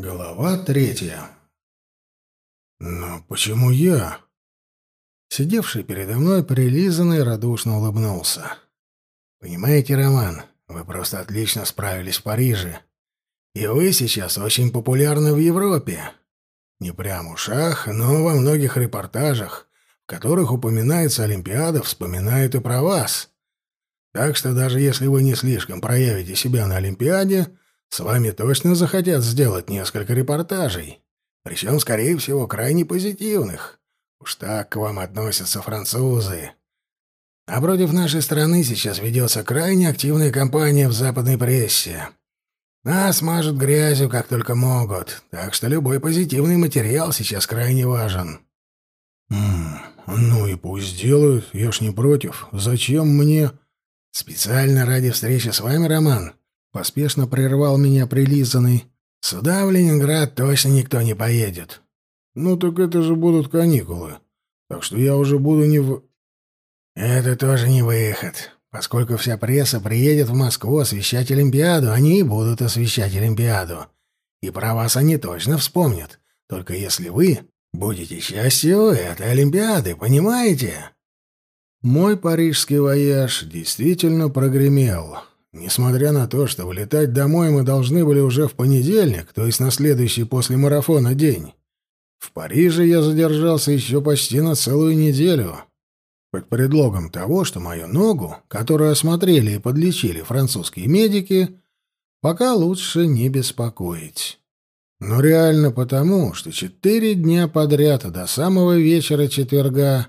Глава третья. «Но почему я?» Сидевший передо мной прилизанный радушно улыбнулся. «Понимаете, Роман, вы просто отлично справились в Париже. И вы сейчас очень популярны в Европе. Не прям ушах, но во многих репортажах, в которых упоминается Олимпиада, вспоминают и про вас. Так что даже если вы не слишком проявите себя на Олимпиаде, с вами точно захотят сделать несколько репортажей, причем, скорее всего, крайне позитивных. Уж так к вам относятся французы. А против нашей страны сейчас ведется крайне активная кампания в западной прессе. Нас мажут грязью, как только могут, так что любой позитивный материал сейчас крайне важен. «М ну и пусть делают, я ж не против. Зачем мне...» «Специально ради встречи с вами, Роман, Поспешно прервал меня прилизанный. «Сюда, в Ленинград, точно никто не поедет». «Ну так это же будут каникулы. Так что я уже буду не в...» «Это тоже не выход. Поскольку вся пресса приедет в Москву освещать Олимпиаду, они и будут освещать Олимпиаду. И про вас они точно вспомнят. Только если вы будете частью этой Олимпиады, понимаете?» Мой парижский вояж действительно прогремел. Несмотря на то, что вылетать домой мы должны были уже в понедельник, то есть на следующий после марафона день, в Париже я задержался еще почти на целую неделю. Под предлогом того, что мою ногу, которую осмотрели и подлечили французские медики, пока лучше не беспокоить. Но реально потому, что четыре дня подряд до самого вечера четверга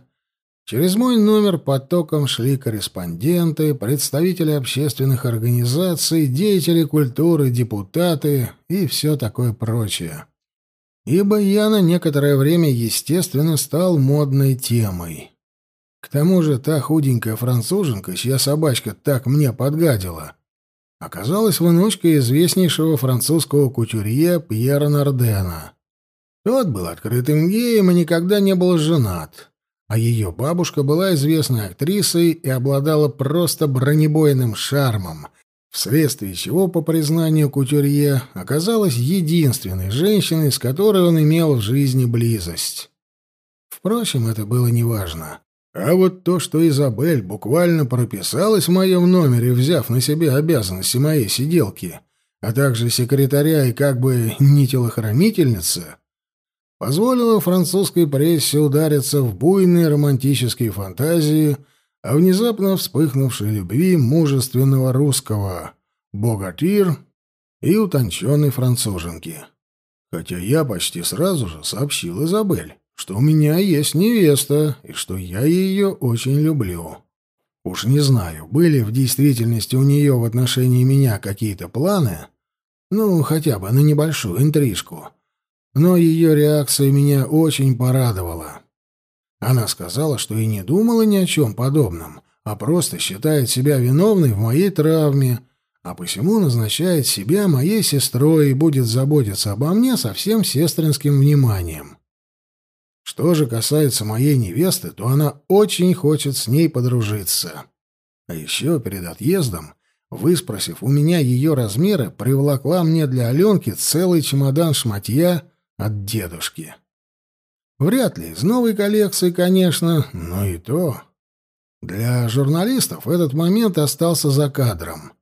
Через мой номер потоком шли корреспонденты, представители общественных организаций, деятели культуры, депутаты и все такое прочее. Ибо я на некоторое время, естественно, стал модной темой. К тому же та худенькая француженка, чья собачка так мне подгадила, оказалась внучкой известнейшего французского кутюрье Пьера Нардена. Тот был открытым геем и никогда не был женат а ее бабушка была известной актрисой и обладала просто бронебойным шармом, вследствие чего, по признанию Кутюрье, оказалась единственной женщиной, с которой он имел в жизни близость. Впрочем, это было неважно. А вот то, что Изабель буквально прописалась в моем номере, взяв на себя обязанности моей сиделки, а также секретаря и как бы не телохранительницы, позволило французской прессе удариться в буйные романтические фантазии о внезапно вспыхнувшей любви мужественного русского богатир и утонченной француженки. Хотя я почти сразу же сообщил Изабель, что у меня есть невеста и что я ее очень люблю. Уж не знаю, были в действительности у нее в отношении меня какие-то планы, ну, хотя бы на небольшую интрижку — но ее реакция меня очень порадовала. Она сказала, что и не думала ни о чем подобном, а просто считает себя виновной в моей травме, а посему назначает себя моей сестрой и будет заботиться обо мне со всем сестринским вниманием. Что же касается моей невесты, то она очень хочет с ней подружиться. А еще перед отъездом, выспросив у меня ее размеры, приволокла мне для Аленки целый чемодан шматья от дедушки. Вряд ли из новой коллекции, конечно, но и то. Для журналистов этот момент остался за кадром.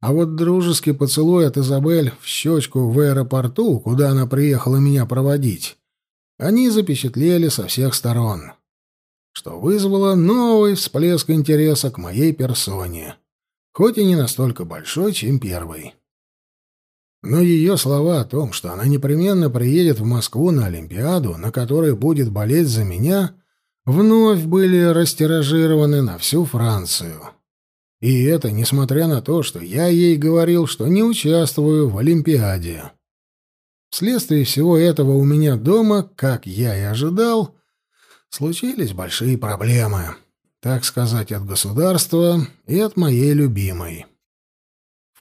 А вот дружеский поцелуй от Изабель в щечку в аэропорту, куда она приехала меня проводить, они запечатлели со всех сторон, что вызвало новый всплеск интереса к моей персоне, хоть и не настолько большой, чем первый. Но ее слова о том, что она непременно приедет в Москву на Олимпиаду, на которой будет болеть за меня, вновь были растиражированы на всю Францию. И это несмотря на то, что я ей говорил, что не участвую в Олимпиаде. Вследствие всего этого у меня дома, как я и ожидал, случились большие проблемы, так сказать, от государства и от моей любимой.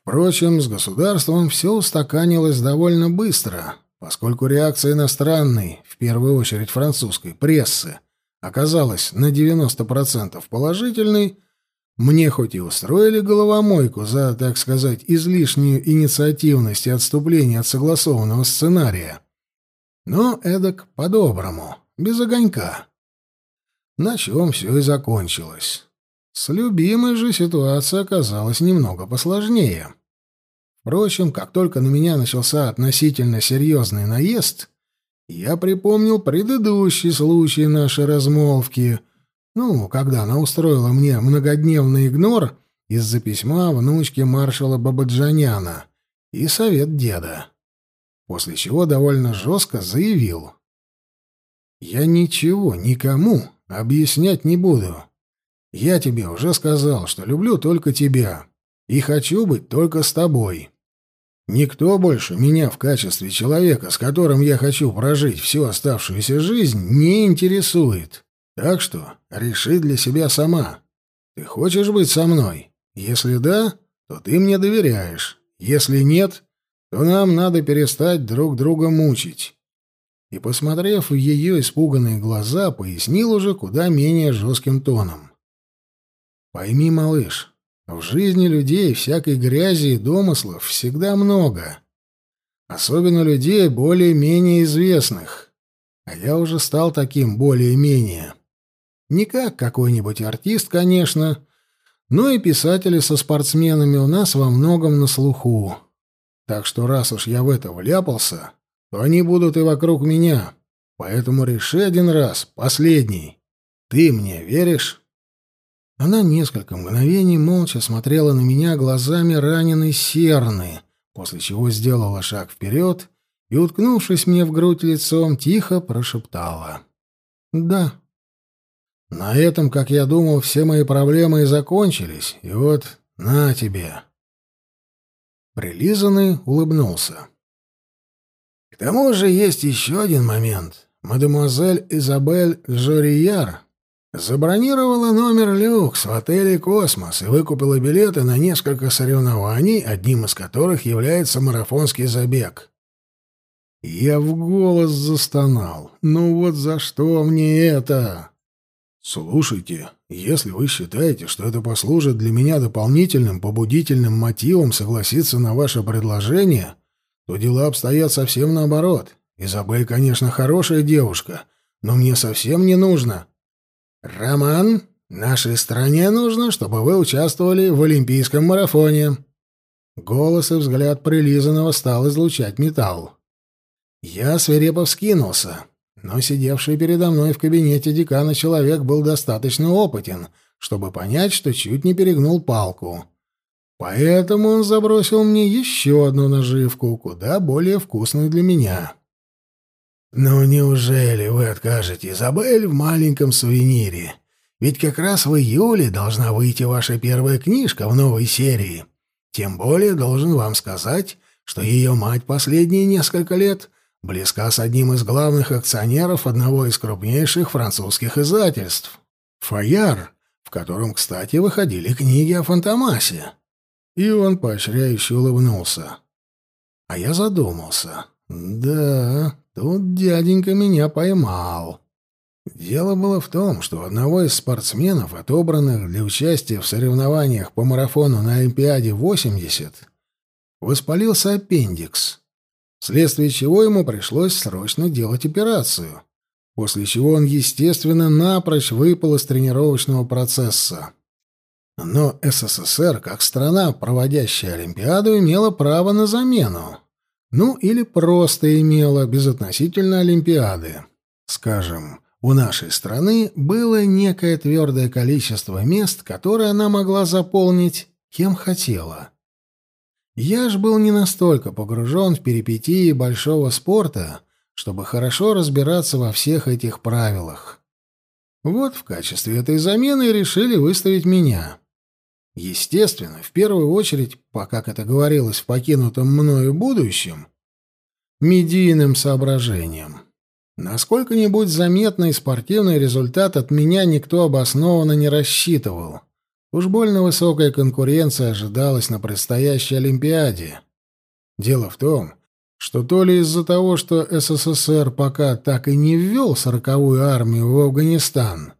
Впрочем, с государством все устаканилось довольно быстро, поскольку реакция иностранной, в первую очередь французской, прессы оказалась на 90% положительной, Мне хоть и устроили головомойку за, так сказать, излишнюю инициативность и отступление от согласованного сценария, но эдак по-доброму, без огонька. На чем все и закончилось. С любимой же ситуация оказалась немного посложнее. Впрочем, как только на меня начался относительно серьезный наезд, я припомнил предыдущий случай нашей размолвки, ну, когда она устроила мне многодневный игнор из-за письма внучки маршала Бабаджаняна и совет деда, после чего довольно жестко заявил. «Я ничего никому объяснять не буду. Я тебе уже сказал, что люблю только тебя и хочу быть только с тобой». Никто больше меня в качестве человека, с которым я хочу прожить всю оставшуюся жизнь, не интересует. Так что реши для себя сама. Ты хочешь быть со мной? Если да, то ты мне доверяешь. Если нет, то нам надо перестать друг друга мучить. И, посмотрев в ее испуганные глаза, пояснил уже куда менее жестким тоном. Пойми, малыш, в жизни людей всякой грязи и домыслов всегда много. Особенно людей более-менее известных. А я уже стал таким более-менее. Не как какой-нибудь артист, конечно, но и писатели со спортсменами у нас во многом на слуху. Так что раз уж я в это вляпался, то они будут и вокруг меня. Поэтому реши один раз, последний. Ты мне веришь? Она несколько мгновений молча смотрела на меня глазами раненой серны, после чего сделала шаг вперед и, уткнувшись мне в грудь лицом, тихо прошептала. «Да». На этом, как я думал, все мои проблемы и закончились, и вот на тебе. Прилизанный улыбнулся. К тому же есть еще один момент. Мадемуазель Изабель Жорияр Забронировала номер люкс в отеле «Космос» и выкупила билеты на несколько соревнований, одним из которых является марафонский забег. Я в голос застонал. «Ну вот за что мне это?» «Слушайте, если вы считаете, что это послужит для меня дополнительным побудительным мотивом согласиться на ваше предложение, то дела обстоят совсем наоборот. Изабель, конечно, хорошая девушка, но мне совсем не нужно, «Роман, нашей стране нужно, чтобы вы участвовали в Олимпийском марафоне». Голос и взгляд прилизанного стал излучать металл. Я свирепо вскинулся, но сидевший передо мной в кабинете декана человек был достаточно опытен, чтобы понять, что чуть не перегнул палку. Поэтому он забросил мне еще одну наживку, куда более вкусную для меня. «Ну неужели вы откажете Изабель в маленьком сувенире? Ведь как раз в июле должна выйти ваша первая книжка в новой серии. Тем более должен вам сказать, что ее мать последние несколько лет близка с одним из главных акционеров одного из крупнейших французских издательств — «Фаяр», в котором, кстати, выходили книги о Фантомасе. И он поощряюще улыбнулся. А я задумался. «Да, Тут дяденька меня поймал. Дело было в том, что одного из спортсменов, отобранных для участия в соревнованиях по марафону на Олимпиаде 80, воспалился аппендикс, вследствие чего ему пришлось срочно делать операцию, после чего он, естественно, напрочь выпал из тренировочного процесса. Но СССР, как страна, проводящая Олимпиаду, имела право на замену. Ну, или просто имела безотносительно Олимпиады. Скажем, у нашей страны было некое твердое количество мест, которые она могла заполнить кем хотела. Я ж был не настолько погружен в перипетии большого спорта, чтобы хорошо разбираться во всех этих правилах. Вот в качестве этой замены решили выставить меня. Естественно, в первую очередь, по, как это говорилось в покинутом мною будущем, медийным соображением. Насколько-нибудь заметный спортивный результат от меня никто обоснованно не рассчитывал. Уж больно высокая конкуренция ожидалась на предстоящей Олимпиаде. Дело в том, что то ли из-за того, что СССР пока так и не ввел сороковую армию в Афганистан,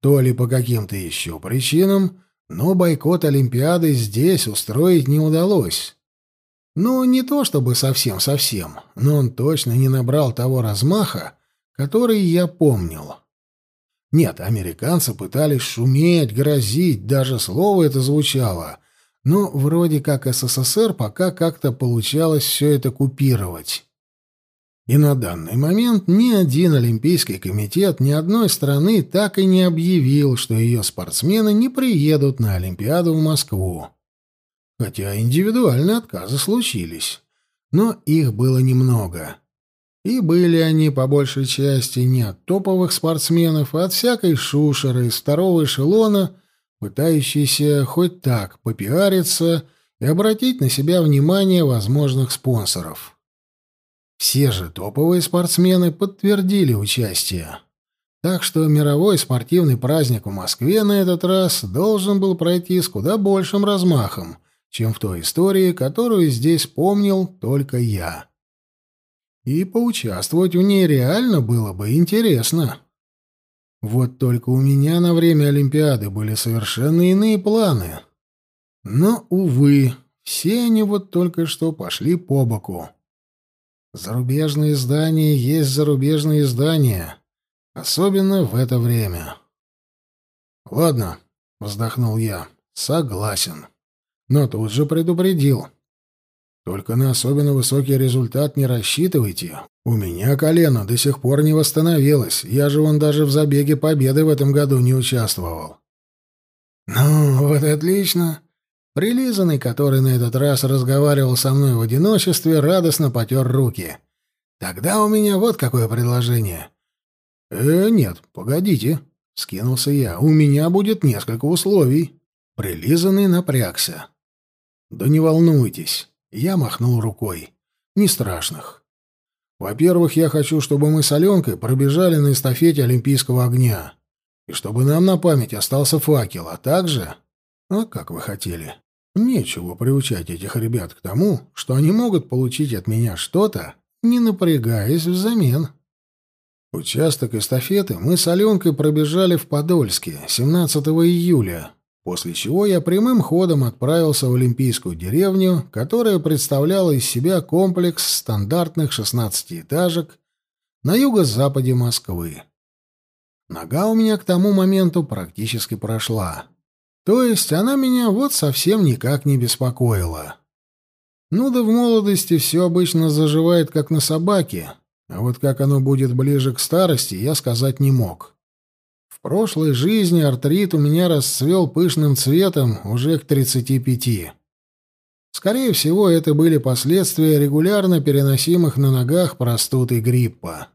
то ли по каким-то еще причинам, Но бойкот Олимпиады здесь устроить не удалось. Ну, не то чтобы совсем-совсем, но он точно не набрал того размаха, который я помнил. Нет, американцы пытались шуметь, грозить, даже слово это звучало. Но вроде как СССР пока как-то получалось все это купировать. И на данный момент ни один Олимпийский комитет ни одной страны так и не объявил, что ее спортсмены не приедут на Олимпиаду в Москву. Хотя индивидуальные отказы случились, но их было немного. И были они, по большей части, не от топовых спортсменов, а от всякой шушеры из второго эшелона, пытающейся хоть так попиариться и обратить на себя внимание возможных спонсоров. Все же топовые спортсмены подтвердили участие. Так что мировой спортивный праздник в Москве на этот раз должен был пройти с куда большим размахом, чем в той истории, которую здесь помнил только я и поучаствовать в ней реально было бы интересно. Вот только у меня на время Олимпиады были совершенно иные планы. Но, увы, все они вот только что пошли по боку. Зарубежные издания есть зарубежные издания, особенно в это время. «Ладно», — вздохнул я, — «согласен». Но тут же предупредил. Только на особенно высокий результат не рассчитывайте. У меня колено до сих пор не восстановилось. Я же вон даже в забеге победы в этом году не участвовал. Ну, вот отлично. Прилизанный, который на этот раз разговаривал со мной в одиночестве, радостно потер руки. Тогда у меня вот какое предложение. Э, нет, погодите, скинулся я. У меня будет несколько условий. Прилизанный напрягся. Да не волнуйтесь. Я махнул рукой. «Не страшных. Во-первых, я хочу, чтобы мы с Аленкой пробежали на эстафете Олимпийского огня. И чтобы нам на память остался факел, а также... А как вы хотели. Нечего приучать этих ребят к тому, что они могут получить от меня что-то, не напрягаясь взамен». Участок эстафеты мы с Аленкой пробежали в Подольске 17 июля, После чего я прямым ходом отправился в Олимпийскую деревню, которая представляла из себя комплекс стандартных шестнадцатиэтажек на юго-западе Москвы. Нога у меня к тому моменту практически прошла. То есть она меня вот совсем никак не беспокоила. Ну да в молодости все обычно заживает как на собаке, а вот как оно будет ближе к старости, я сказать не мог прошлой жизни артрит у меня расцвел пышным цветом уже к 35. Скорее всего, это были последствия регулярно переносимых на ногах простуд и гриппа.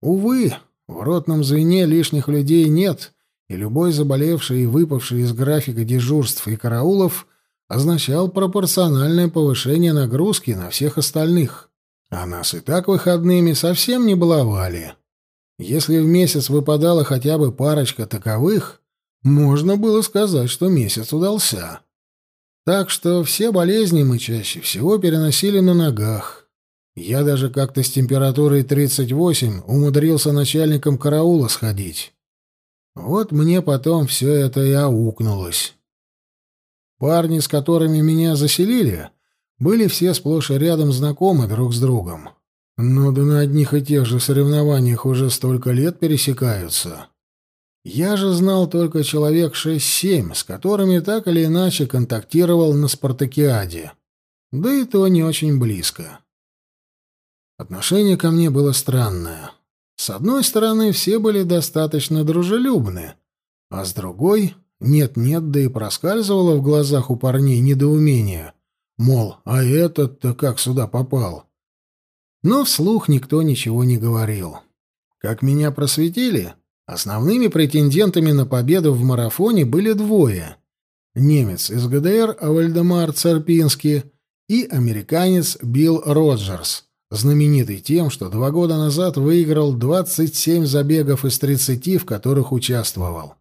Увы, в ротном звене лишних людей нет, и любой заболевший и выпавший из графика дежурств и караулов означал пропорциональное повышение нагрузки на всех остальных. А нас и так выходными совсем не баловали. Если в месяц выпадала хотя бы парочка таковых, можно было сказать, что месяц удался. Так что все болезни мы чаще всего переносили на ногах. Я даже как-то с температурой 38 умудрился начальником караула сходить. Вот мне потом все это и аукнулось. Парни, с которыми меня заселили, были все сплошь и рядом знакомы друг с другом. Ну да на одних и тех же соревнованиях уже столько лет пересекаются. Я же знал только человек шесть-семь, с которыми так или иначе контактировал на спартакиаде. Да и то не очень близко. Отношение ко мне было странное. С одной стороны, все были достаточно дружелюбны, а с другой нет-нет, да и проскальзывало в глазах у парней недоумение. Мол, а этот-то как сюда попал? Но вслух никто ничего не говорил. Как меня просветили, основными претендентами на победу в марафоне были двое. Немец из ГДР Вальдемар Церпинский и американец Билл Роджерс, знаменитый тем, что два года назад выиграл 27 забегов из 30, в которых участвовал.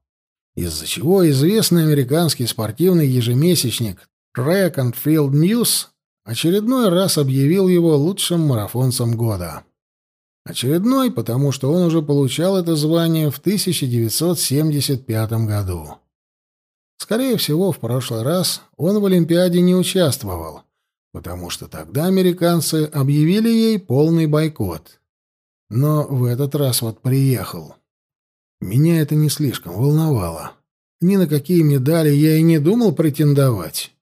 Из-за чего известный американский спортивный ежемесячник Track and Field News очередной раз объявил его лучшим марафонцем года. Очередной, потому что он уже получал это звание в 1975 году. Скорее всего, в прошлый раз он в Олимпиаде не участвовал, потому что тогда американцы объявили ей полный бойкот. Но в этот раз вот приехал. Меня это не слишком волновало. Ни на какие медали я и не думал претендовать.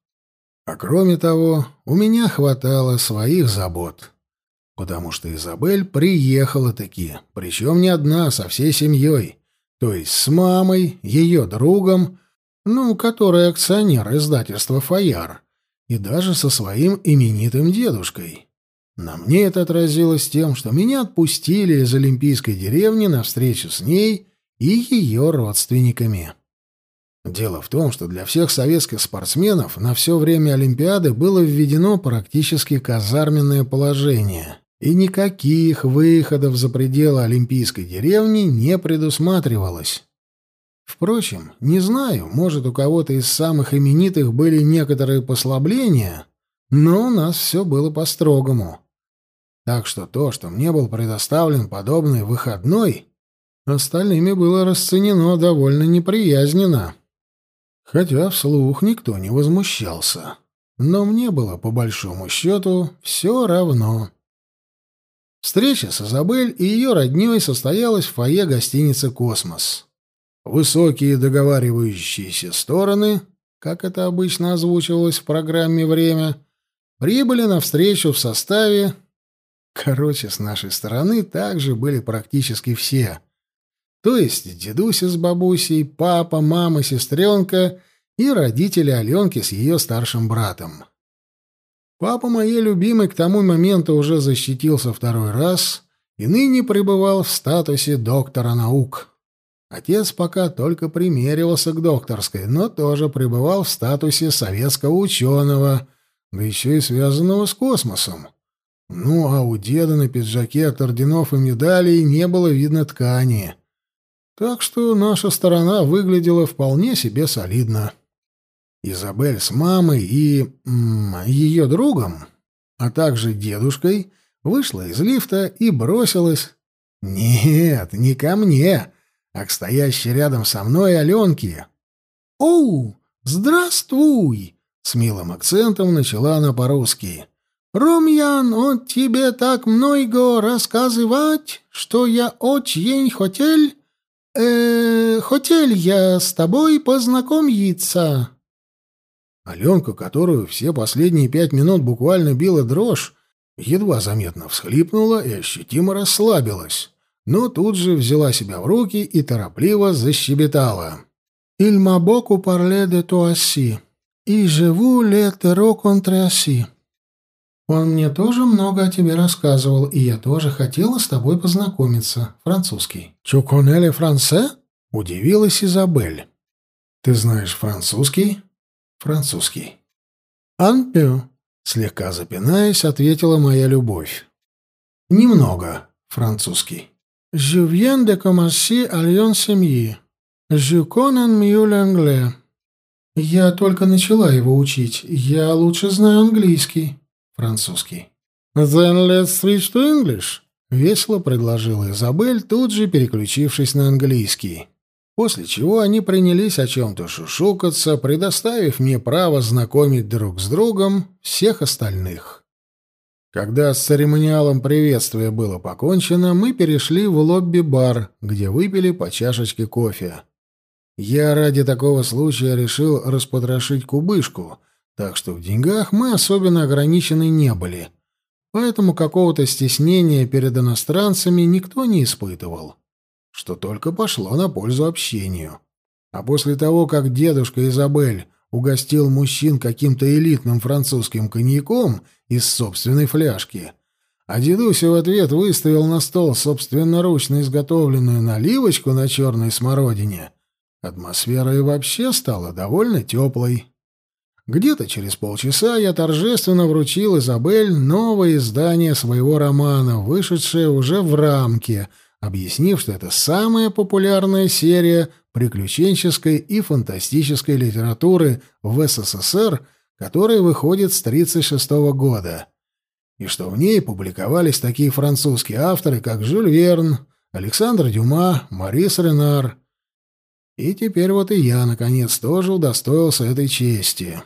А кроме того, у меня хватало своих забот. Потому что Изабель приехала таки, причем не одна, со всей семьей. То есть с мамой, ее другом, ну, который акционер издательства «Фаяр», и даже со своим именитым дедушкой. На мне это отразилось тем, что меня отпустили из Олимпийской деревни на встречу с ней и ее родственниками. Дело в том, что для всех советских спортсменов на все время Олимпиады было введено практически казарменное положение, и никаких выходов за пределы Олимпийской деревни не предусматривалось. Впрочем, не знаю, может, у кого-то из самых именитых были некоторые послабления, но у нас все было по-строгому. Так что то, что мне был предоставлен подобный выходной, остальными было расценено довольно неприязненно. Хотя вслух никто не возмущался. Но мне было, по большому счету, все равно. Встреча с Изабель и ее родней состоялась в фойе гостиницы «Космос». Высокие договаривающиеся стороны, как это обычно озвучивалось в программе «Время», прибыли на встречу в составе... Короче, с нашей стороны также были практически все — то есть дедуся с бабусей, папа, мама, сестренка и родители Аленки с ее старшим братом. Папа моей любимой к тому моменту уже защитился второй раз и ныне пребывал в статусе доктора наук. Отец пока только примеривался к докторской, но тоже пребывал в статусе советского ученого, да еще и связанного с космосом. Ну, а у деда на пиджаке от орденов и медалей не было видно ткани — так что наша сторона выглядела вполне себе солидно. Изабель с мамой и ее другом, а также дедушкой, вышла из лифта и бросилась... Нет, не ко мне, а к стоящей рядом со мной Аленке. «Оу, здравствуй!» — с милым акцентом начала она по-русски. «Ромьян, он тебе так много рассказывать, что я очень хотел э хотел я с тобой познакомиться». Аленка, которую все последние пять минут буквально била дрожь, едва заметно всхлипнула и ощутимо расслабилась, но тут же взяла себя в руки и торопливо защебетала. «Il m'a beaucoup parlé de toi aussi, et je voulais te rencontrer Он мне тоже много о тебе рассказывал, и я тоже хотела с тобой познакомиться. Французский. Чуконеле франце? Удивилась Изабель. Ты знаешь французский? Французский. Анпю. Слегка запинаясь, ответила моя любовь. Немного французский. Je viens de commencer Lyon семьи. Je connais mieux l'anglais. Я только начала его учить. Я лучше знаю английский французский. «Then let's switch to English», — весело предложила Изабель, тут же переключившись на английский. После чего они принялись о чем-то шушукаться, предоставив мне право знакомить друг с другом всех остальных. Когда с церемониалом приветствия было покончено, мы перешли в лобби-бар, где выпили по чашечке кофе. Я ради такого случая решил распотрошить кубышку — так что в деньгах мы особенно ограничены не были. Поэтому какого-то стеснения перед иностранцами никто не испытывал, что только пошло на пользу общению. А после того, как дедушка Изабель угостил мужчин каким-то элитным французским коньяком из собственной фляжки, а дедуся в ответ выставил на стол собственноручно изготовленную наливочку на черной смородине, атмосфера и вообще стала довольно теплой. Где-то через полчаса я торжественно вручил Изабель новое издание своего романа, вышедшее уже в рамке, объяснив, что это самая популярная серия приключенческой и фантастической литературы в СССР, которая выходит с 1936 года, и что в ней публиковались такие французские авторы, как Жюль Верн, Александр Дюма, Марис Ренар, И теперь вот и я, наконец, тоже удостоился этой чести.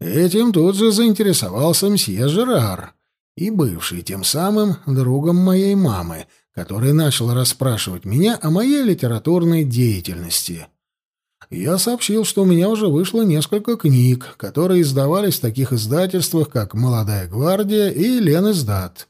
Этим тут же заинтересовался мсье Жерар, и бывший тем самым другом моей мамы, который начал расспрашивать меня о моей литературной деятельности. Я сообщил, что у меня уже вышло несколько книг, которые издавались в таких издательствах, как «Молодая гвардия» и «Лен издат».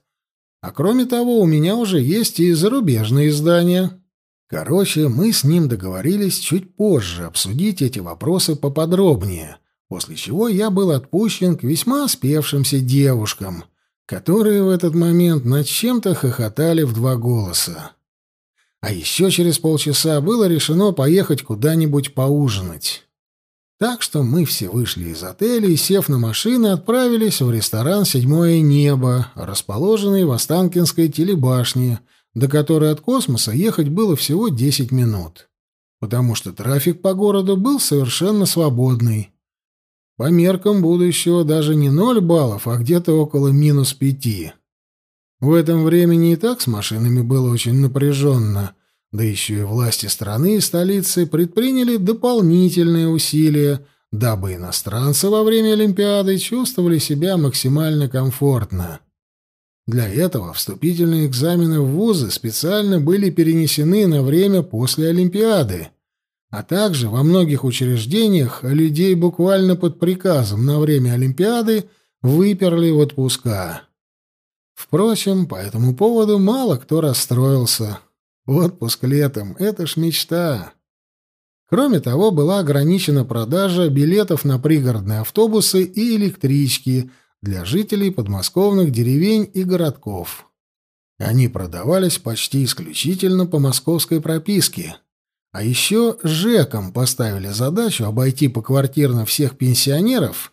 А кроме того, у меня уже есть и зарубежные издания. Короче, мы с ним договорились чуть позже обсудить эти вопросы поподробнее, после чего я был отпущен к весьма спевшимся девушкам, которые в этот момент над чем-то хохотали в два голоса. А еще через полчаса было решено поехать куда-нибудь поужинать. Так что мы все вышли из отеля и, сев на машины, отправились в ресторан «Седьмое небо», расположенный в Останкинской телебашне, до которой от космоса ехать было всего 10 минут, потому что трафик по городу был совершенно свободный. По меркам будущего даже не 0 баллов, а где-то около минус 5. В этом времени и так с машинами было очень напряженно, да еще и власти страны и столицы предприняли дополнительные усилия, дабы иностранцы во время Олимпиады чувствовали себя максимально комфортно. Для этого вступительные экзамены в вузы специально были перенесены на время после Олимпиады, а также во многих учреждениях людей буквально под приказом на время Олимпиады выперли в отпуска. Впрочем, по этому поводу мало кто расстроился. Отпуск летом — это ж мечта. Кроме того, была ограничена продажа билетов на пригородные автобусы и электрички для жителей подмосковных деревень и городков. Они продавались почти исключительно по московской прописке. А еще ЖЭКам поставили задачу обойти поквартирно всех пенсионеров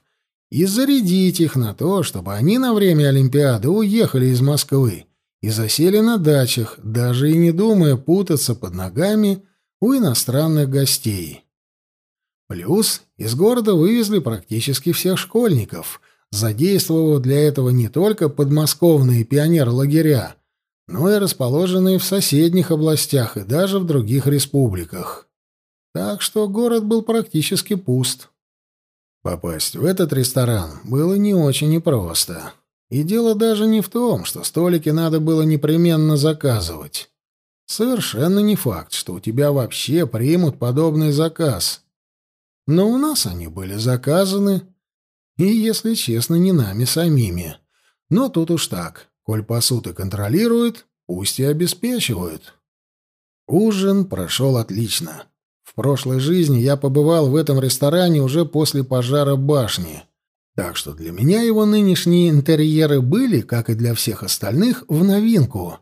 и зарядить их на то, чтобы они на время Олимпиады уехали из Москвы и засели на дачах, даже и не думая путаться под ногами у иностранных гостей. Плюс из города вывезли практически всех школьников, задействовав для этого не только подмосковные пионер-лагеря, но и расположенные в соседних областях и даже в других республиках. Так что город был практически пуст. Попасть в этот ресторан было не очень непросто. И дело даже не в том, что столики надо было непременно заказывать. Совершенно не факт, что у тебя вообще примут подобный заказ. Но у нас они были заказаны, и, если честно, не нами самими. Но тут уж так, коль пасут и контролируют, пусть и обеспечивают. Ужин прошел отлично. В прошлой жизни я побывал в этом ресторане уже после пожара башни — так что для меня его нынешние интерьеры были, как и для всех остальных, в новинку.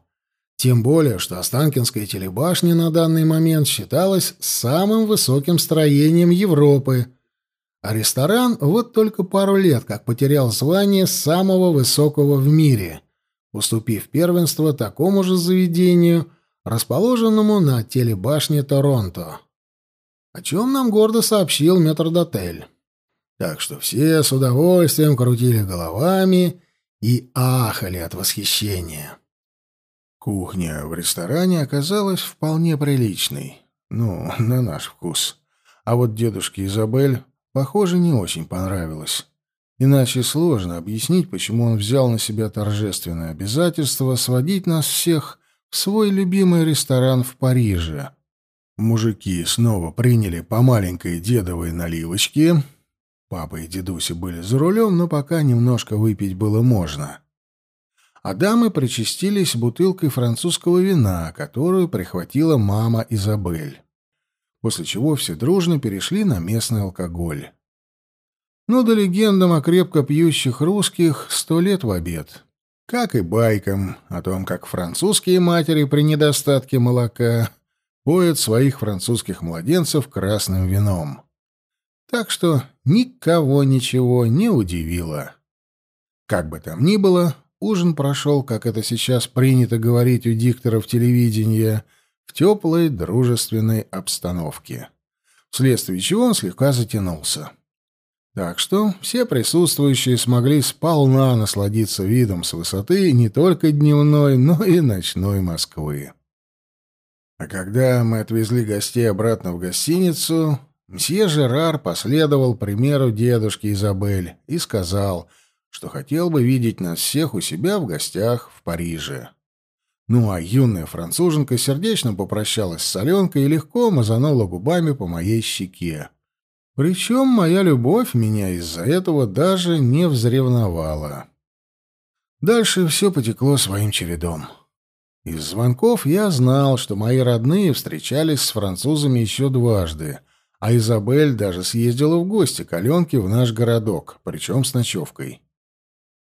Тем более, что Останкинская телебашня на данный момент считалась самым высоким строением Европы, а ресторан вот только пару лет как потерял звание самого высокого в мире, уступив первенство такому же заведению, расположенному на телебашне Торонто. О чем нам гордо сообщил метрдотель так что все с удовольствием крутили головами и ахали от восхищения. Кухня в ресторане оказалась вполне приличной, ну, на наш вкус. А вот дедушке Изабель, похоже, не очень понравилось. Иначе сложно объяснить, почему он взял на себя торжественное обязательство сводить нас всех в свой любимый ресторан в Париже. Мужики снова приняли по маленькой дедовой наливочке, Папа и дедуся были за рулем, но пока немножко выпить было можно. А дамы причастились бутылкой французского вина, которую прихватила мама Изабель. После чего все дружно перешли на местный алкоголь. Но до легендам о крепко пьющих русских сто лет в обед. Как и байкам о том, как французские матери при недостатке молока поят своих французских младенцев красным вином. Так что никого ничего не удивило. Как бы там ни было, ужин прошел, как это сейчас принято говорить у дикторов телевидения, в теплой дружественной обстановке, вследствие чего он слегка затянулся. Так что все присутствующие смогли сполна насладиться видом с высоты не только дневной, но и ночной Москвы. А когда мы отвезли гостей обратно в гостиницу, мсье Жерар последовал примеру дедушки Изабель и сказал, что хотел бы видеть нас всех у себя в гостях в Париже. Ну а юная француженка сердечно попрощалась с Аленкой и легко мазанула губами по моей щеке. Причем моя любовь меня из-за этого даже не взревновала. Дальше все потекло своим чередом. Из звонков я знал, что мои родные встречались с французами еще дважды, а Изабель даже съездила в гости к Аленке в наш городок, причем с ночевкой.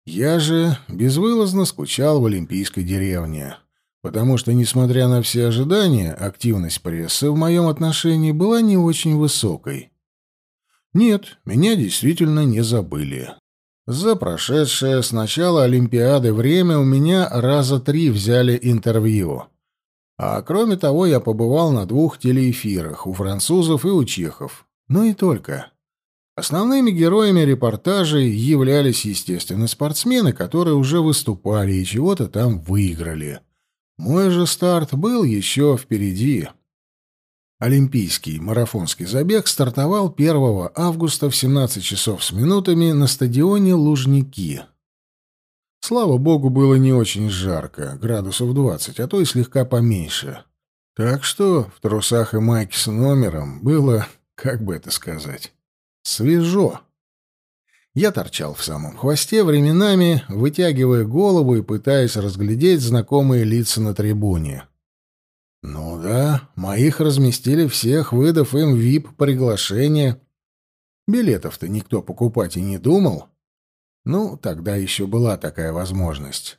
Я же безвылазно скучал в Олимпийской деревне, потому что, несмотря на все ожидания, активность прессы в моем отношении была не очень высокой. Нет, меня действительно не забыли. За прошедшее с начала Олимпиады время у меня раза три взяли интервью. А кроме того, я побывал на двух телеэфирах у французов и у чехов. Ну и только. Основными героями репортажей являлись, естественно, спортсмены, которые уже выступали и чего-то там выиграли. Мой же старт был еще впереди. Олимпийский марафонский забег стартовал 1 августа в 17 часов с минутами на стадионе Лужники. Слава богу, было не очень жарко, градусов 20, а то и слегка поменьше. Так что в трусах и майке с номером было, как бы это сказать, свежо. Я торчал в самом хвосте временами, вытягивая голову и пытаясь разглядеть знакомые лица на трибуне. Ну да, моих разместили всех, выдав им вип-приглашение. Билетов-то никто покупать и не думал. Ну, тогда еще была такая возможность.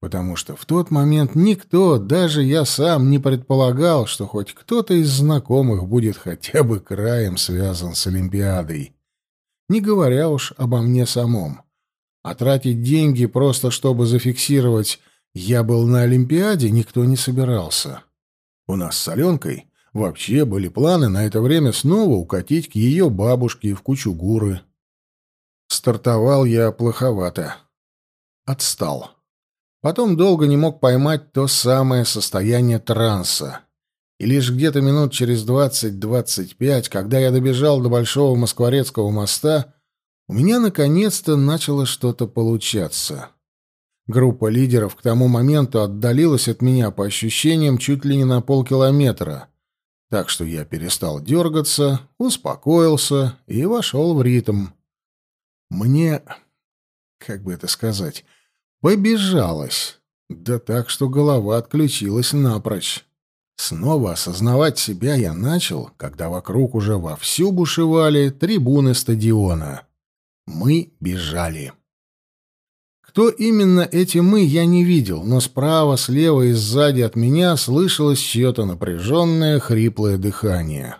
Потому что в тот момент никто, даже я сам, не предполагал, что хоть кто-то из знакомых будет хотя бы краем связан с Олимпиадой. Не говоря уж обо мне самом. А тратить деньги просто чтобы зафиксировать «я был на Олимпиаде» никто не собирался. У нас с Аленкой вообще были планы на это время снова укатить к ее бабушке в Кучугуры. Стартовал я плоховато. Отстал. Потом долго не мог поймать то самое состояние транса. И лишь где-то минут через двадцать-двадцать пять, когда я добежал до Большого Москворецкого моста, у меня наконец-то начало что-то получаться. Группа лидеров к тому моменту отдалилась от меня по ощущениям чуть ли не на полкилометра, так что я перестал дергаться, успокоился и вошел в ритм. Мне, как бы это сказать, побежалось, да так, что голова отключилась напрочь. Снова осознавать себя я начал, когда вокруг уже вовсю бушевали трибуны стадиона. Мы бежали. Кто именно эти «мы» я не видел, но справа, слева и сзади от меня слышалось чье-то напряженное, хриплое дыхание.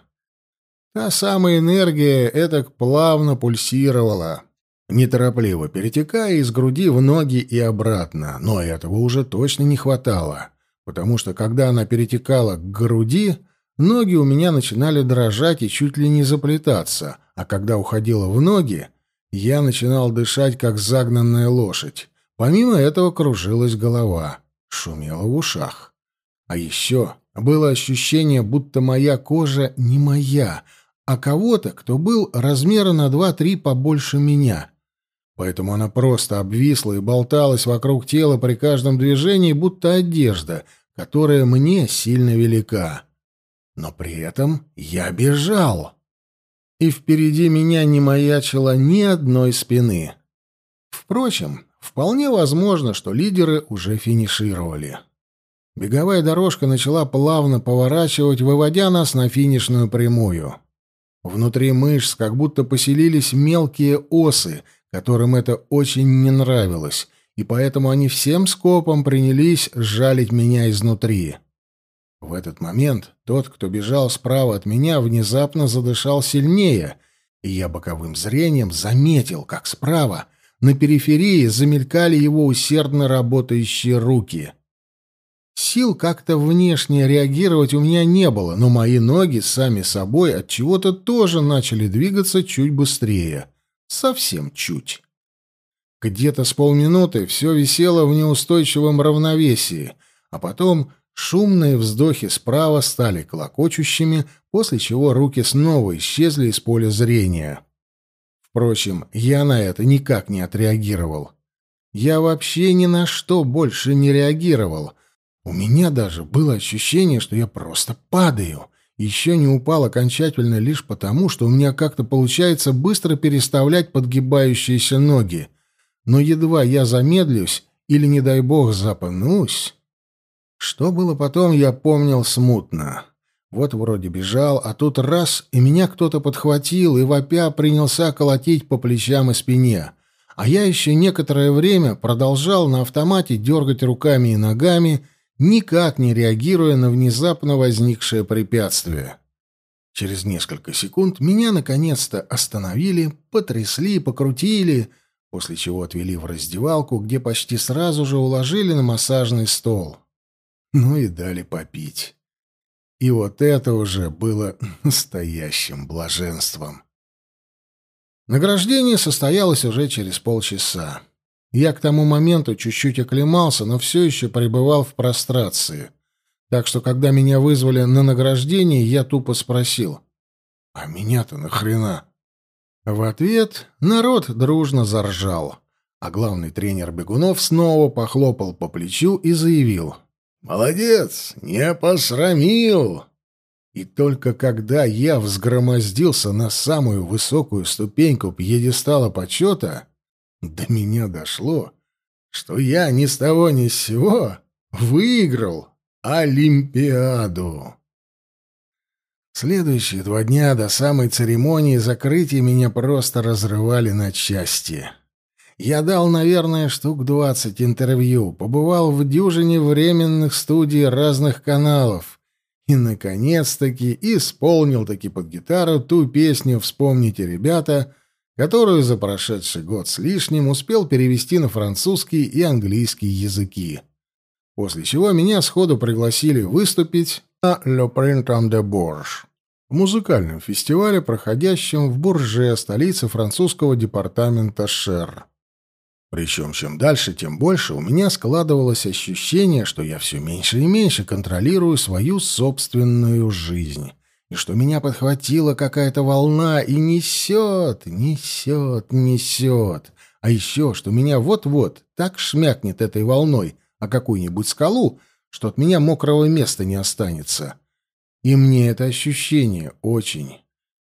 Та самая энергия этак плавно пульсировала, неторопливо перетекая из груди в ноги и обратно, но этого уже точно не хватало, потому что когда она перетекала к груди, ноги у меня начинали дрожать и чуть ли не заплетаться, а когда уходила в ноги, я начинал дышать, как загнанная лошадь. Помимо этого кружилась голова, шумела в ушах. А еще было ощущение, будто моя кожа не моя, а кого-то, кто был размера на два-три побольше меня. Поэтому она просто обвисла и болталась вокруг тела при каждом движении, будто одежда, которая мне сильно велика. Но при этом я бежал и впереди меня не маячило ни одной спины. Впрочем, вполне возможно, что лидеры уже финишировали. Беговая дорожка начала плавно поворачивать, выводя нас на финишную прямую. Внутри мышц как будто поселились мелкие осы, которым это очень не нравилось, и поэтому они всем скопом принялись жалить меня изнутри. В этот момент тот, кто бежал справа от меня, внезапно задышал сильнее, и я боковым зрением заметил, как справа, на периферии, замелькали его усердно работающие руки. Сил как-то внешне реагировать у меня не было, но мои ноги сами собой от чего-то тоже начали двигаться чуть быстрее. Совсем чуть. Где-то с полминуты все висело в неустойчивом равновесии, а потом шумные вздохи справа стали колокочущими, после чего руки снова исчезли из поля зрения. Впрочем, я на это никак не отреагировал. Я вообще ни на что больше не реагировал. У меня даже было ощущение, что я просто падаю. Еще не упал окончательно лишь потому, что у меня как-то получается быстро переставлять подгибающиеся ноги. Но едва я замедлюсь или, не дай бог, запнусь... Что было потом, я помнил смутно. Вот вроде бежал, а тут раз, и меня кто-то подхватил, и вопя принялся колотить по плечам и спине. А я еще некоторое время продолжал на автомате дергать руками и ногами, никак не реагируя на внезапно возникшее препятствие. Через несколько секунд меня наконец-то остановили, потрясли, покрутили, после чего отвели в раздевалку, где почти сразу же уложили на массажный стол. Ну и дали попить. И вот это уже было настоящим блаженством. Награждение состоялось уже через полчаса. Я к тому моменту чуть-чуть оклемался, но все еще пребывал в прострации. Так что, когда меня вызвали на награждение, я тупо спросил, «А меня-то нахрена?» В ответ народ дружно заржал, а главный тренер Бегунов снова похлопал по плечу и заявил, «Молодец, не посрамил!» И только когда я взгромоздился на самую высокую ступеньку пьедестала почета, до меня дошло, что я ни с того ни с сего выиграл Олимпиаду. Следующие два дня до самой церемонии закрытия меня просто разрывали на части. Я дал, наверное, штук двадцать интервью, побывал в дюжине временных студий разных каналов и, наконец-таки, исполнил таки под гитару ту песню «Вспомните, ребята», которую за прошедший год с лишним успел перевести на французский и английский языки. После чего меня сходу пригласили выступить на «Le Printemps de Bourges» музыкальном фестивале, проходящем в Бурже, столице французского департамента Шер. Причем чем дальше, тем больше у меня складывалось ощущение, что я все меньше и меньше контролирую свою собственную жизнь, и что меня подхватила какая-то волна и несет, несет, несет. А еще, что меня вот-вот так шмякнет этой волной о какую-нибудь скалу, что от меня мокрого места не останется. И мне это ощущение очень...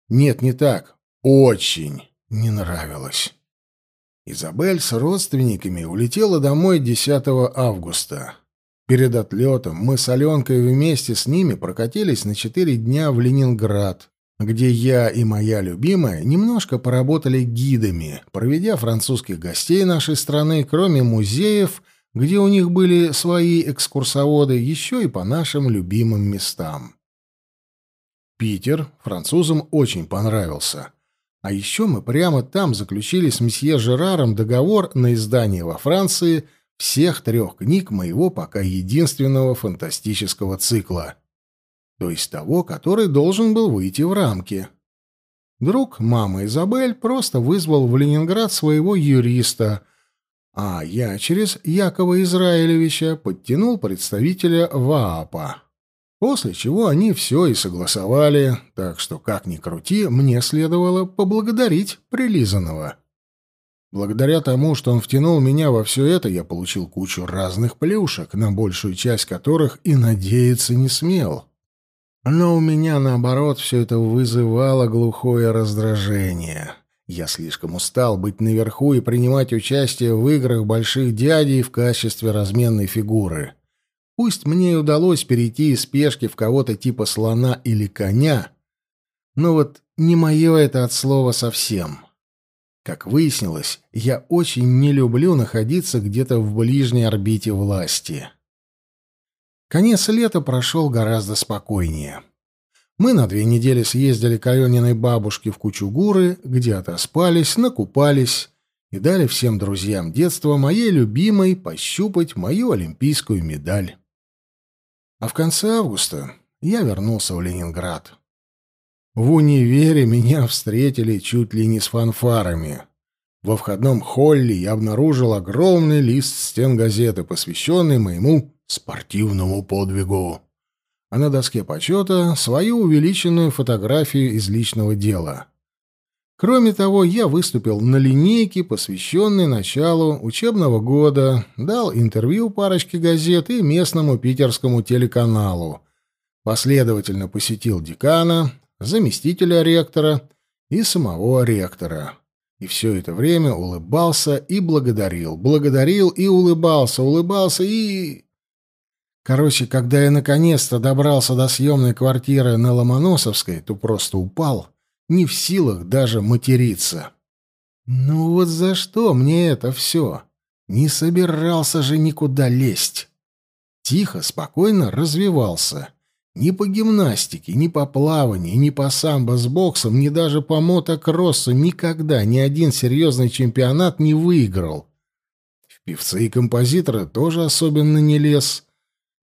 Нет, не так. Очень не нравилось. Изабель с родственниками улетела домой 10 августа. Перед отлетом мы с Аленкой вместе с ними прокатились на четыре дня в Ленинград, где я и моя любимая немножко поработали гидами, проведя французских гостей нашей страны, кроме музеев, где у них были свои экскурсоводы, еще и по нашим любимым местам. Питер французам очень понравился. А еще мы прямо там заключили с месье Жераром договор на издание во Франции всех трех книг моего пока единственного фантастического цикла. То есть того, который должен был выйти в рамки. Друг мамы Изабель просто вызвал в Ленинград своего юриста, а я через Якова Израилевича подтянул представителя ВААПа. После чего они все и согласовали, так что, как ни крути, мне следовало поблагодарить прилизанного. Благодаря тому, что он втянул меня во все это, я получил кучу разных плюшек, на большую часть которых и надеяться не смел. Но у меня, наоборот, все это вызывало глухое раздражение. Я слишком устал быть наверху и принимать участие в играх больших дядей в качестве разменной фигуры. Пусть мне и удалось перейти из пешки в кого-то типа слона или коня, но вот не мое это от слова совсем. Как выяснилось, я очень не люблю находиться где-то в ближней орбите власти. Конец лета прошел гораздо спокойнее. Мы на две недели съездили к Алёниной бабушке в Кучугуры, где отоспались, накупались и дали всем друзьям детства моей любимой пощупать мою олимпийскую медаль. А в конце августа я вернулся в Ленинград. В универе меня встретили чуть ли не с фанфарами. Во входном холле я обнаружил огромный лист стен газеты, посвященный моему спортивному подвигу, а на доске почета свою увеличенную фотографию из личного дела. Кроме того, я выступил на линейке, посвященной началу учебного года, дал интервью парочке газет и местному питерскому телеканалу, последовательно посетил декана, заместителя ректора и самого ректора. И все это время улыбался и благодарил, благодарил и улыбался, улыбался и... Короче, когда я наконец-то добрался до съемной квартиры на Ломоносовской, то просто упал, не в силах даже материться. Ну вот за что мне это все? Не собирался же никуда лезть. Тихо, спокойно развивался. Ни по гимнастике, ни по плаванию, ни по самбо с боксом, ни даже по мотокроссу никогда ни один серьезный чемпионат не выиграл. В певцы и композиторы тоже особенно не лез.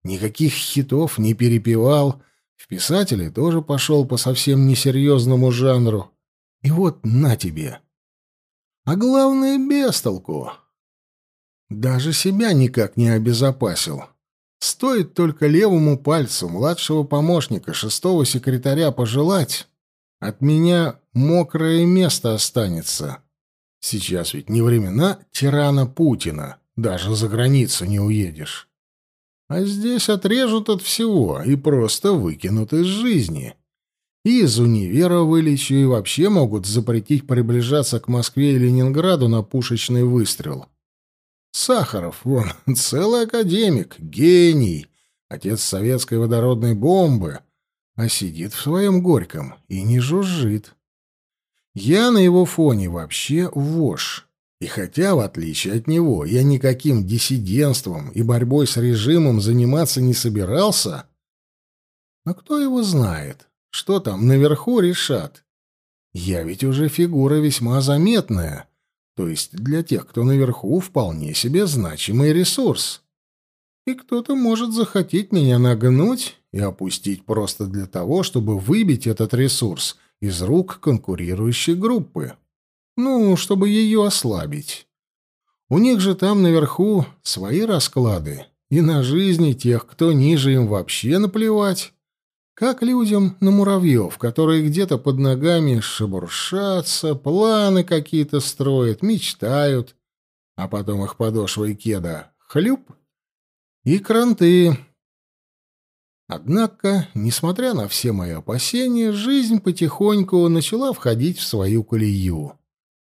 Никаких хитов не перепевал. В писатели тоже пошел по совсем несерьезному жанру. И вот на тебе. А главное, без толку. Даже себя никак не обезопасил. Стоит только левому пальцу младшего помощника шестого секретаря пожелать, от меня мокрое место останется. Сейчас ведь не времена тирана Путина, даже за границу не уедешь. А здесь отрежут от всего и просто выкинут из жизни. И из универа вылечу, и вообще могут запретить приближаться к Москве и Ленинграду на пушечный выстрел. Сахаров, вон, целый академик, гений, отец советской водородной бомбы, а сидит в своем горьком и не жужжит. Я на его фоне вообще вошь. И хотя, в отличие от него, я никаким диссидентством и борьбой с режимом заниматься не собирался, но кто его знает, что там наверху решат? Я ведь уже фигура весьма заметная, то есть для тех, кто наверху, вполне себе значимый ресурс. И кто-то может захотеть меня нагнуть и опустить просто для того, чтобы выбить этот ресурс из рук конкурирующей группы. Ну, чтобы ее ослабить. У них же там наверху свои расклады, и на жизни тех, кто ниже им вообще наплевать. Как людям на муравьев, которые где-то под ногами шебуршатся, планы какие-то строят, мечтают, а потом их подошва и кеда — хлюп и кранты. Однако, несмотря на все мои опасения, жизнь потихоньку начала входить в свою колею.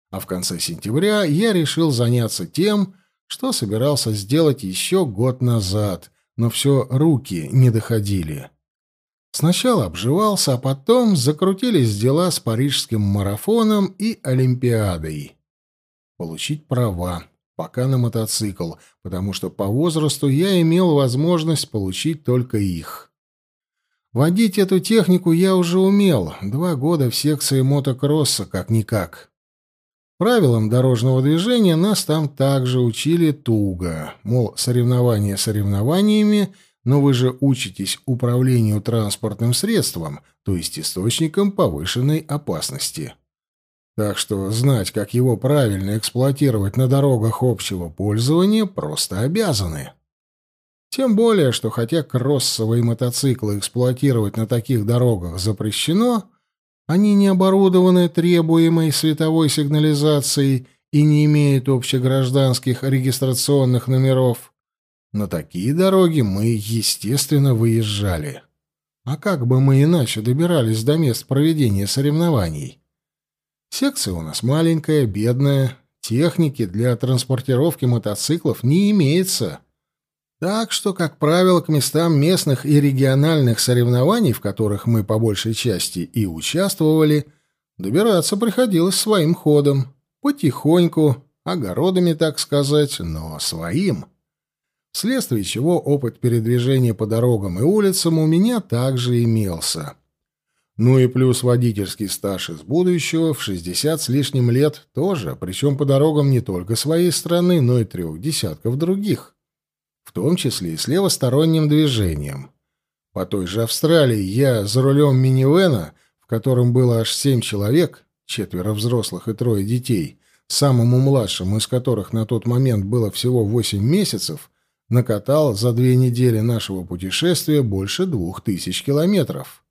А в конце сентября я решил заняться тем, что собирался сделать еще год назад, но все руки не доходили. Сначала обживался, а потом закрутились дела с парижским марафоном и Олимпиадой. Получить права, пока на мотоцикл, потому что по возрасту я имел возможность получить только их. Водить эту технику я уже умел, два года в секции мотокросса, как-никак. Правилам дорожного движения нас там также учили туго, мол, соревнования соревнованиями — но вы же учитесь управлению транспортным средством, то есть источником повышенной опасности. Так что знать, как его правильно эксплуатировать на дорогах общего пользования, просто обязаны. Тем более, что хотя кроссовые мотоциклы эксплуатировать на таких дорогах запрещено, они не оборудованы требуемой световой сигнализацией и не имеют общегражданских регистрационных номеров. На такие дороги мы, естественно, выезжали. А как бы мы иначе добирались до мест проведения соревнований? Секция у нас маленькая, бедная, техники для транспортировки мотоциклов не имеется. Так что, как правило, к местам местных и региональных соревнований, в которых мы по большей части и участвовали, добираться приходилось своим ходом, потихоньку, огородами, так сказать, но своим. Вследствие чего опыт передвижения по дорогам и улицам у меня также имелся. Ну и плюс водительский стаж из будущего в 60 с лишним лет тоже, причем по дорогам не только своей страны, но и трех десятков других, в том числе и с левосторонним движением. По той же Австралии я за рулем минивэна, в котором было аж семь человек, четверо взрослых и трое детей, самому младшему из которых на тот момент было всего восемь месяцев, накатал за две недели нашего путешествия больше двух тысяч километров.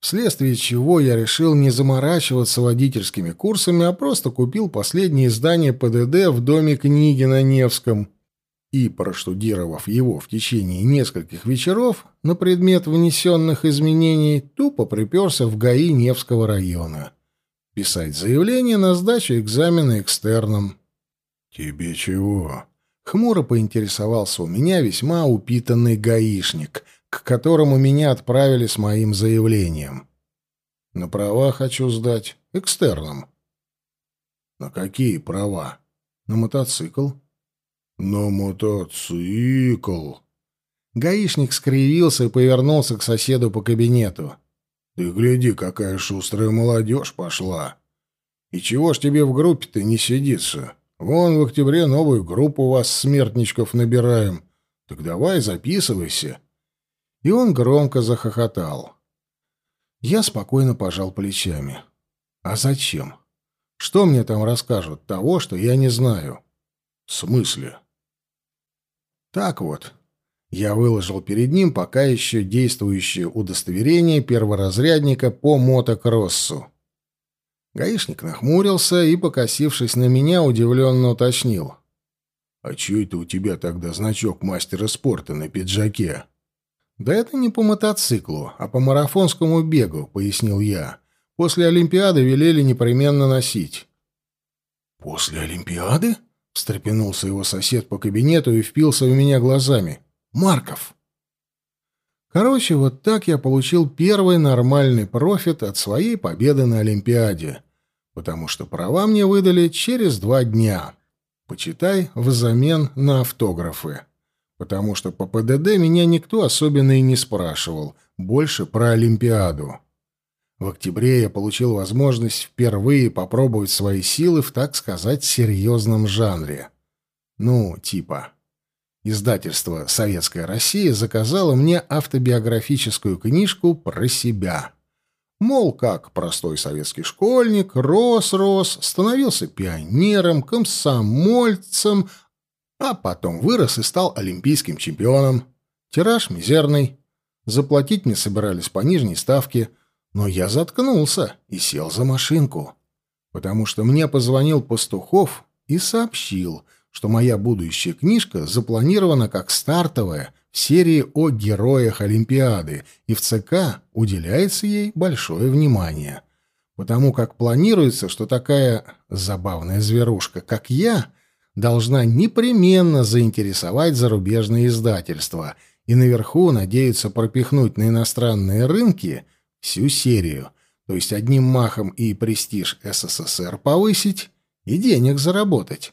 Вследствие чего я решил не заморачиваться водительскими курсами, а просто купил последнее издание ПДД в Доме книги на Невском и, проштудировав его в течение нескольких вечеров на предмет внесенных изменений, тупо приперся в ГАИ Невского района. Писать заявление на сдачу экзамена экстерном. «Тебе чего?» — хмуро поинтересовался у меня весьма упитанный гаишник, к которому меня отправили с моим заявлением. «На права хочу сдать. Экстерном». «На какие права?» «На мотоцикл». «На мотоцикл!» Гаишник скривился и повернулся к соседу по кабинету. «Ты гляди, какая шустрая молодежь пошла! И чего ж тебе в группе-то не сидится? Вон в октябре новую группу у вас смертничков набираем. Так давай записывайся!» И он громко захохотал. Я спокойно пожал плечами. «А зачем? Что мне там расскажут того, что я не знаю?» «В смысле?» Так вот, я выложил перед ним пока еще действующее удостоверение перворазрядника по мотокроссу. Гаишник нахмурился и, покосившись на меня, удивленно уточнил. «А чё это у тебя тогда значок мастера спорта на пиджаке?» «Да это не по мотоциклу, а по марафонскому бегу», — пояснил я. «После Олимпиады велели непременно носить». «После Олимпиады?» Встрепенулся его сосед по кабинету и впился в меня глазами. «Марков!» Короче, вот так я получил первый нормальный профит от своей победы на Олимпиаде, потому что права мне выдали через два дня. Почитай, взамен на автографы. Потому что по ПДД меня никто особенно и не спрашивал, больше про Олимпиаду. В октябре я получил возможность впервые попробовать свои силы в, так сказать, серьезном жанре. Ну, типа... Издательство «Советская Россия» заказало мне автобиографическую книжку про себя. Мол, как простой советский школьник, рос-рос, становился пионером, комсомольцем, а потом вырос и стал олимпийским чемпионом. Тираж мизерный. Заплатить мне собирались по нижней ставке, но я заткнулся и сел за машинку, потому что мне позвонил Пастухов и сообщил, что моя будущая книжка запланирована как стартовая в серии о героях Олимпиады, и в ЦК уделяется ей большое внимание. Потому как планируется, что такая забавная зверушка, как я, должна непременно заинтересовать зарубежные издательства, и наверху надеются пропихнуть на иностранные рынки – Всю серию. То есть одним махом и престиж СССР повысить, и денег заработать.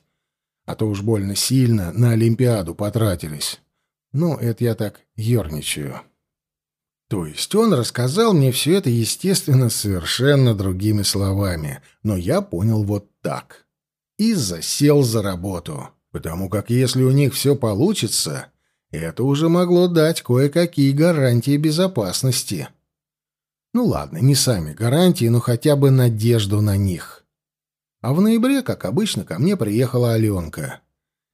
А то уж больно сильно на Олимпиаду потратились. Ну, это я так ерничаю. То есть он рассказал мне все это, естественно, совершенно другими словами, но я понял вот так. И засел за работу. Потому как если у них все получится, это уже могло дать кое-какие гарантии безопасности. Ну ладно, не сами гарантии, но хотя бы надежду на них. А в ноябре, как обычно, ко мне приехала Аленка.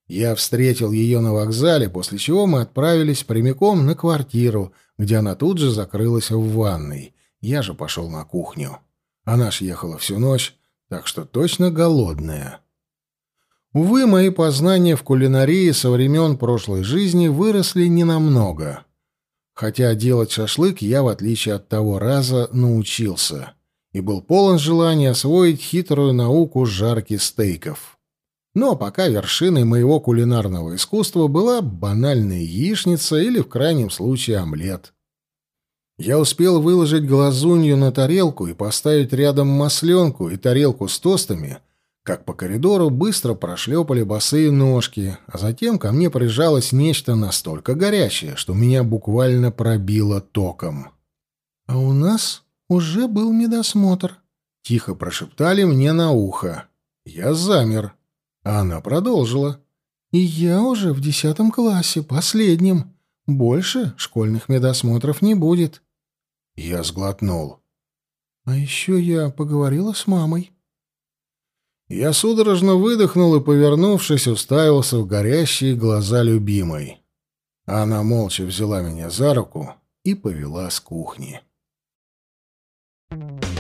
Я встретил ее на вокзале, после чего мы отправились прямиком на квартиру, где она тут же закрылась в ванной. Я же пошел на кухню. Она ж ехала всю ночь, так что точно голодная. Увы, мои познания в кулинарии со времен прошлой жизни выросли ненамного. Хотя делать шашлык я, в отличие от того раза, научился и был полон желания освоить хитрую науку жарки стейков. Но пока вершиной моего кулинарного искусства была банальная яичница или, в крайнем случае, омлет. Я успел выложить глазунью на тарелку и поставить рядом масленку и тарелку с тостами — как по коридору быстро прошлепали босые ножки, а затем ко мне прижалось нечто настолько горячее, что меня буквально пробило током. «А у нас уже был медосмотр», — тихо прошептали мне на ухо. Я замер, а она продолжила. «И я уже в десятом классе, последнем. Больше школьных медосмотров не будет». Я сглотнул. «А еще я поговорила с мамой». Я судорожно выдохнул и, повернувшись, уставился в горящие глаза любимой. Она молча взяла меня за руку и повела с кухни. Thank you.